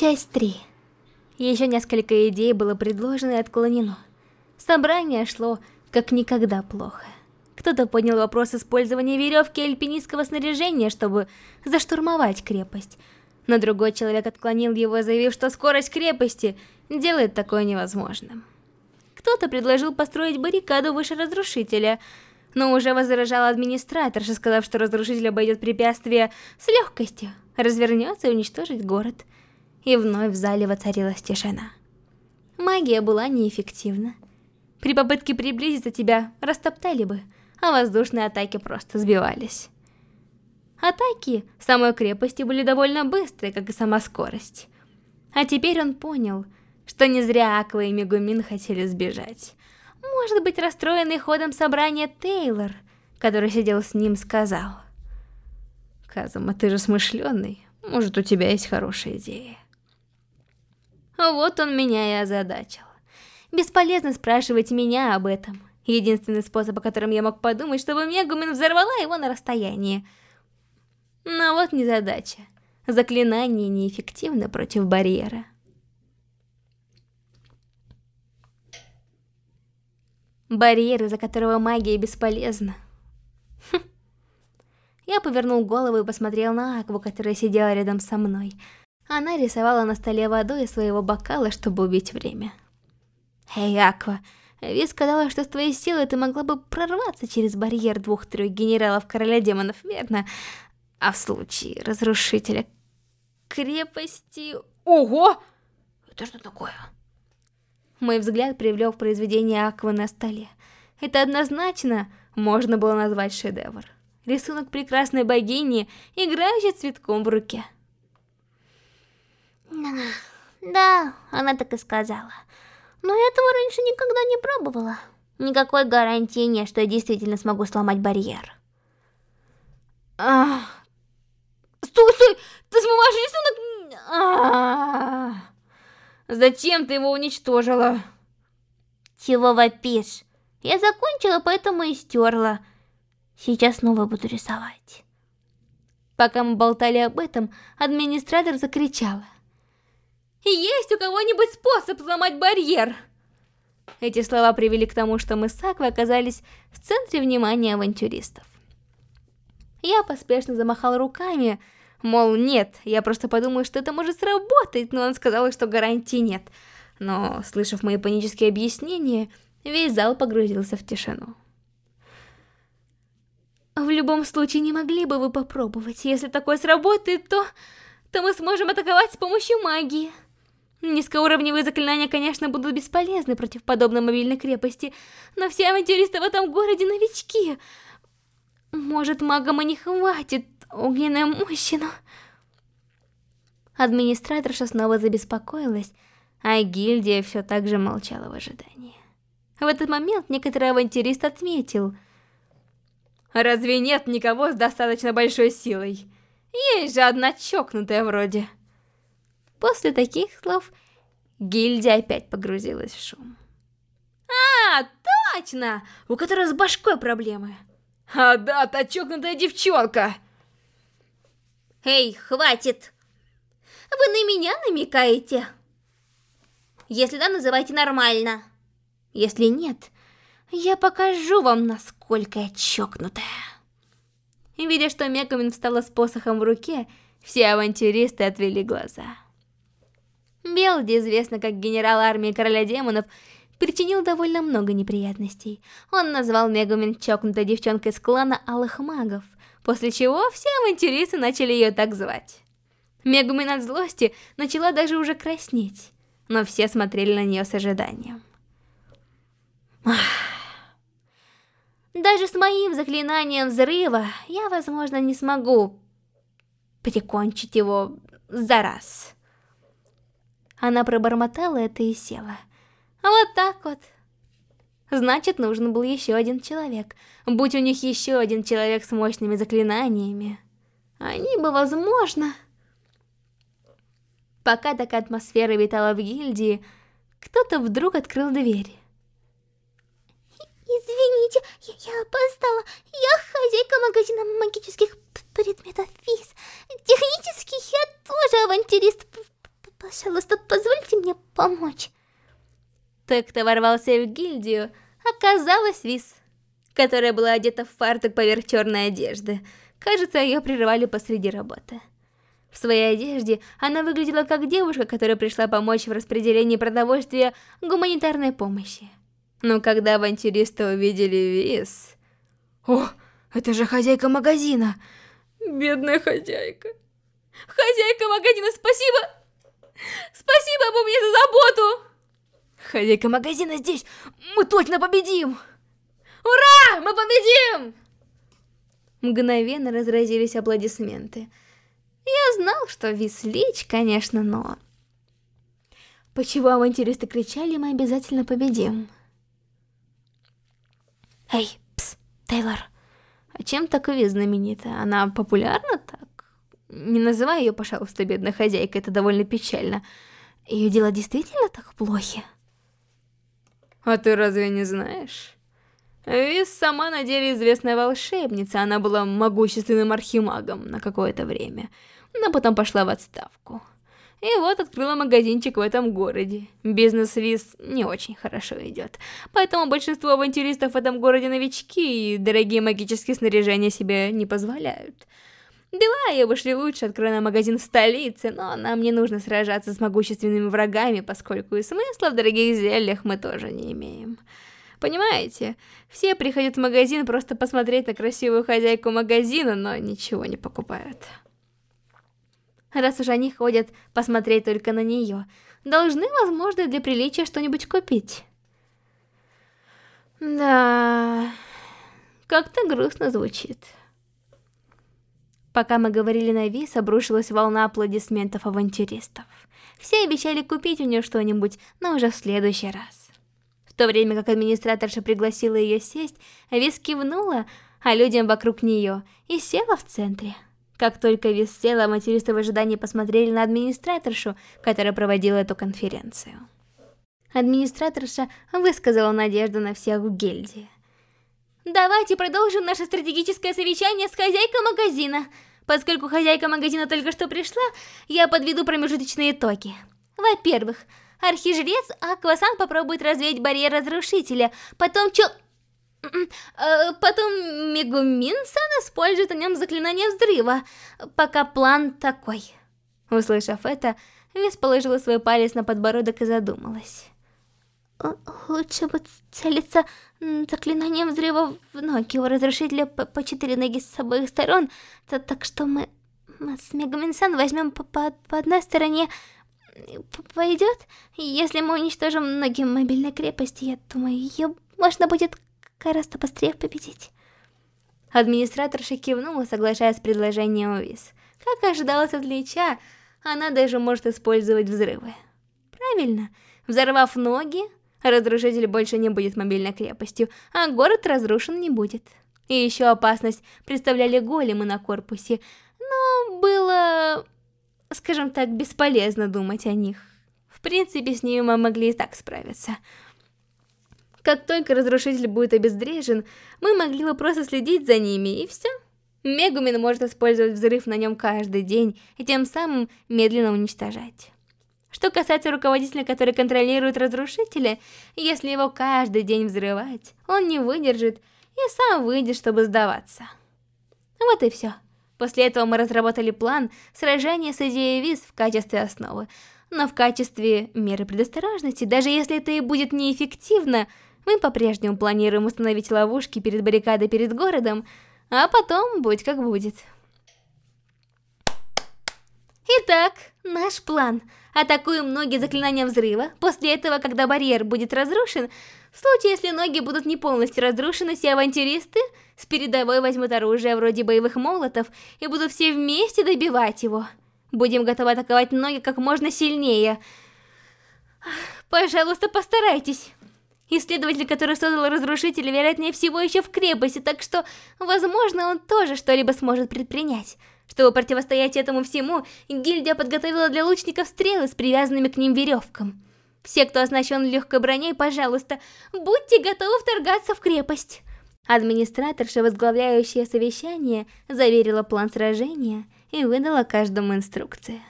Часть 3. Еще несколько идей было предложено и отклонено. Собрание шло как никогда плохо. Кто-то поднял вопрос использования веревки альпинистского снаряжения, чтобы заштурмовать крепость. Но другой человек отклонил его, заявив, что скорость крепости делает такое невозможным. Кто-то предложил построить баррикаду выше разрушителя, но уже возражал администраторша, сказав, что разрушитель обойдет препятствие с легкостью, развернется и уничтожит город. И вновь в зале воцарилась тишина. Магия была неэффективна. При попытке приблизиться тебя растоптали бы, а воздушные атаки просто сбивались. Атаки самой крепости были довольно быстрые, как и сама скорость. А теперь он понял, что не зря Аква и Мегумин хотели сбежать. Может быть, расстроенный ходом собрания Тейлор, который сидел с ним, сказал... Казума, ты же смышленый, может, у тебя есть хорошая идея. Вот он меня и озадачил. Бесполезно спрашивать меня об этом. Единственный способ, о котором я мог подумать, чтобы Мегумин взорвала его на расстоянии. Но вот незадача. Заклинание неэффективно против барьера. Барьер, из-за которого магия бесполезна. Хм. Я повернул голову и посмотрел на Акву, которая сидела рядом со мной. Она рисовала на столе водой из своего бокала, чтобы убить время. «Эй, Аква, Ви сказала, что с твоей силой ты могла бы прорваться через барьер двух-трех генералов короля демонов, верно? А в случае разрушителя крепости... Ого! Это что такое? Мой взгляд привлек произведение Аквы на столе. Это однозначно можно было назвать шедевр. Рисунок прекрасной богини, играющей цветком в руке. Да, она так и сказала. Но я этого раньше никогда не пробовала. Никакой гарантии нет, что я действительно смогу сломать барьер. Стой, стой! Ты смываешь рисунок! Зачем ты его уничтожила? Чего вопишь? Я закончила, поэтому и стерла. Сейчас снова буду рисовать. Пока мы болтали об этом, администратор закричала. Есть у кого-нибудь способ сломать барьер? Эти слова привели к тому, что мы с Аквой оказались в центре внимания авантюристов. Я поспешно замахал руками, мол, нет, я просто подумал, что это может сработать, но он сказал, что гарантии нет. Но, слышав мои панические объяснения, весь зал погрузился в тишину. В любом случае, не могли бы вы попробовать? Если такое сработает, то... то мы сможем атаковать с помощью магии. Низкоуровневые заклинания, конечно, будут бесполезны против подобной мобильной крепости, но все авантюристы в этом городе новички. Может, магам и не хватит огненной мощи, но... Администраторша снова забеспокоилась, а гильдия все так же молчала в ожидании. В этот момент некоторый авантюрист отметил... Разве нет никого с достаточно большой силой? Есть же одна чокнутая вроде... После таких слов гильдия опять погрузилась в шум. А, точно! У которой с башкой проблемы. А да, та чокнутая девчонка. Эй, хватит! Вы на меня намекаете? Если да, называйте нормально. Если нет, я покажу вам, насколько я чокнутая. Видя, что Мегамин встала с посохом в руке, все авантюристы отвели глаза. Белди, известно как генерал армии короля демонов, причинил довольно много неприятностей. Он назвал Мегумин чокнутой девчонкой из клана Алых Магов, после чего все авантюристы начали ее так звать. Мегумин от злости начала даже уже краснеть, но все смотрели на нее с ожиданием. Даже с моим заклинанием взрыва я, возможно, не смогу прикончить его за раз. Она пробормотала это и села. Вот так вот. Значит, нужен был еще один человек. Будь у них еще один человек с мощными заклинаниями, они бы, возможно... Пока такая атмосфера витала в гильдии, кто-то вдруг открыл дверь. Извините, я, я опоздала. Я хозяйка магазина магических предметов ФИС. Технически я тоже авантюрист Пожалуйста, позвольте мне помочь. Тот, кто ворвался в гильдию, оказалась Виз, которая была одета в фартук поверх черной одежды. Кажется, ее прерывали посреди работы. В своей одежде она выглядела как девушка, которая пришла помочь в распределении продовольствия гуманитарной помощи. Но когда авантюристы увидели Виз... О, это же хозяйка магазина! Бедная хозяйка. Хозяйка магазина, спасибо! Спасибо, Бу, мне за заботу! Хозяйка магазина здесь! Мы точно победим! Ура! Мы победим! Мгновенно разразились аплодисменты. Я знал, что Вислич, конечно, но... Почему авантюристы кричали, мы обязательно победим? Эй, пс, Тейлор, а чем так Виз знаменита? Она популярна? Не называй ее, пожалуйста, бедной хозяйкой, это довольно печально. Ее дела действительно так плохи? А ты разве не знаешь? Виз сама на деле известная волшебница, она была могущественным архимагом на какое-то время, но потом пошла в отставку. И вот открыла магазинчик в этом городе. Бизнес Виз не очень хорошо идет, поэтому большинство авантюристов в этом городе новички, и дорогие магические снаряжения себе не позволяют. Дела ее вышли лучше, открыла магазин в столице, но нам не нужно сражаться с могущественными врагами, поскольку и смысла в дорогих зельях мы тоже не имеем. Понимаете, все приходят в магазин просто посмотреть на красивую хозяйку магазина, но ничего не покупают. Раз уж они ходят посмотреть только на нее, должны, возможно, для приличия что-нибудь купить. Да, как-то грустно звучит. Пока мы говорили на вис, обрушилась волна аплодисментов авантюристов. Все обещали купить у нее что-нибудь, но уже в следующий раз. В то время как администраторша пригласила ее сесть, Вис кивнула, а людям вокруг нее, и села в центре. Как только Вис села, авантюристы в ожидании посмотрели на администраторшу, которая проводила эту конференцию. Администраторша высказала надежду на всех в гильдии. Давайте продолжим наше стратегическое совещание с хозяйкой магазина. Поскольку хозяйка магазина только что пришла, я подведу промежуточные итоги. Во-первых, архижрец Аквасан попробует развеять барьер разрушителя, потом чё... Э, потом Мегумин-сан использует на нем заклинание взрыва, пока план такой. Услышав это, Вес положила свой палец на подбородок и задумалась. Лучше бы целиться заклинанием взрыва в ноги у разрушителя по, по четыре ноги с обоих сторон, то, так что мы, мы с Мегаминсан возьмем по, по, по одной стороне, пойдет? Если мы уничтожим ноги мобильной крепости, я думаю, ее можно будет гораздо быстрее победить. Администраторша кивнула, соглашаясь с предложением Виз. Как ожидалось от Лича, она даже может использовать взрывы. Правильно, взорвав ноги, Разрушитель больше не будет мобильной крепостью, а город разрушен не будет. И еще опасность представляли големы на корпусе, но было, скажем так, бесполезно думать о них. В принципе, с ними мы могли и так справиться. Как только разрушитель будет обезврежен, мы могли бы просто следить за ними, и все. Мегумин может использовать взрыв на нем каждый день, и тем самым медленно уничтожать. Что касается руководителя, который контролирует разрушителя, если его каждый день взрывать, он не выдержит и сам выйдет, чтобы сдаваться. Вот и все. После этого мы разработали план сражения с идеей виз в качестве основы. Но в качестве меры предосторожности, даже если это и будет неэффективно, мы по-прежнему планируем установить ловушки перед баррикадой перед городом, а потом будь как будет. Итак, наш план. Атакуем ноги заклинанием взрыва. После этого, когда барьер будет разрушен, в случае, если ноги будут не полностью разрушены, все авантюристы с передовой возьмут оружие вроде боевых молотов и будут все вместе добивать его. Будем готовы атаковать ноги как можно сильнее. Пожалуйста, постарайтесь. Исследователь, который создал разрушитель, вероятнее всего еще в крепости, так что, возможно, он тоже что-либо сможет предпринять. Чтобы противостоять этому всему, гильдия подготовила для лучников стрелы с привязанными к ним веревкам. Все, кто оснащен легкой броней, пожалуйста, будьте готовы вторгаться в крепость. Администраторша, возглавляющая совещание, заверила план сражения и выдала каждому инструкции.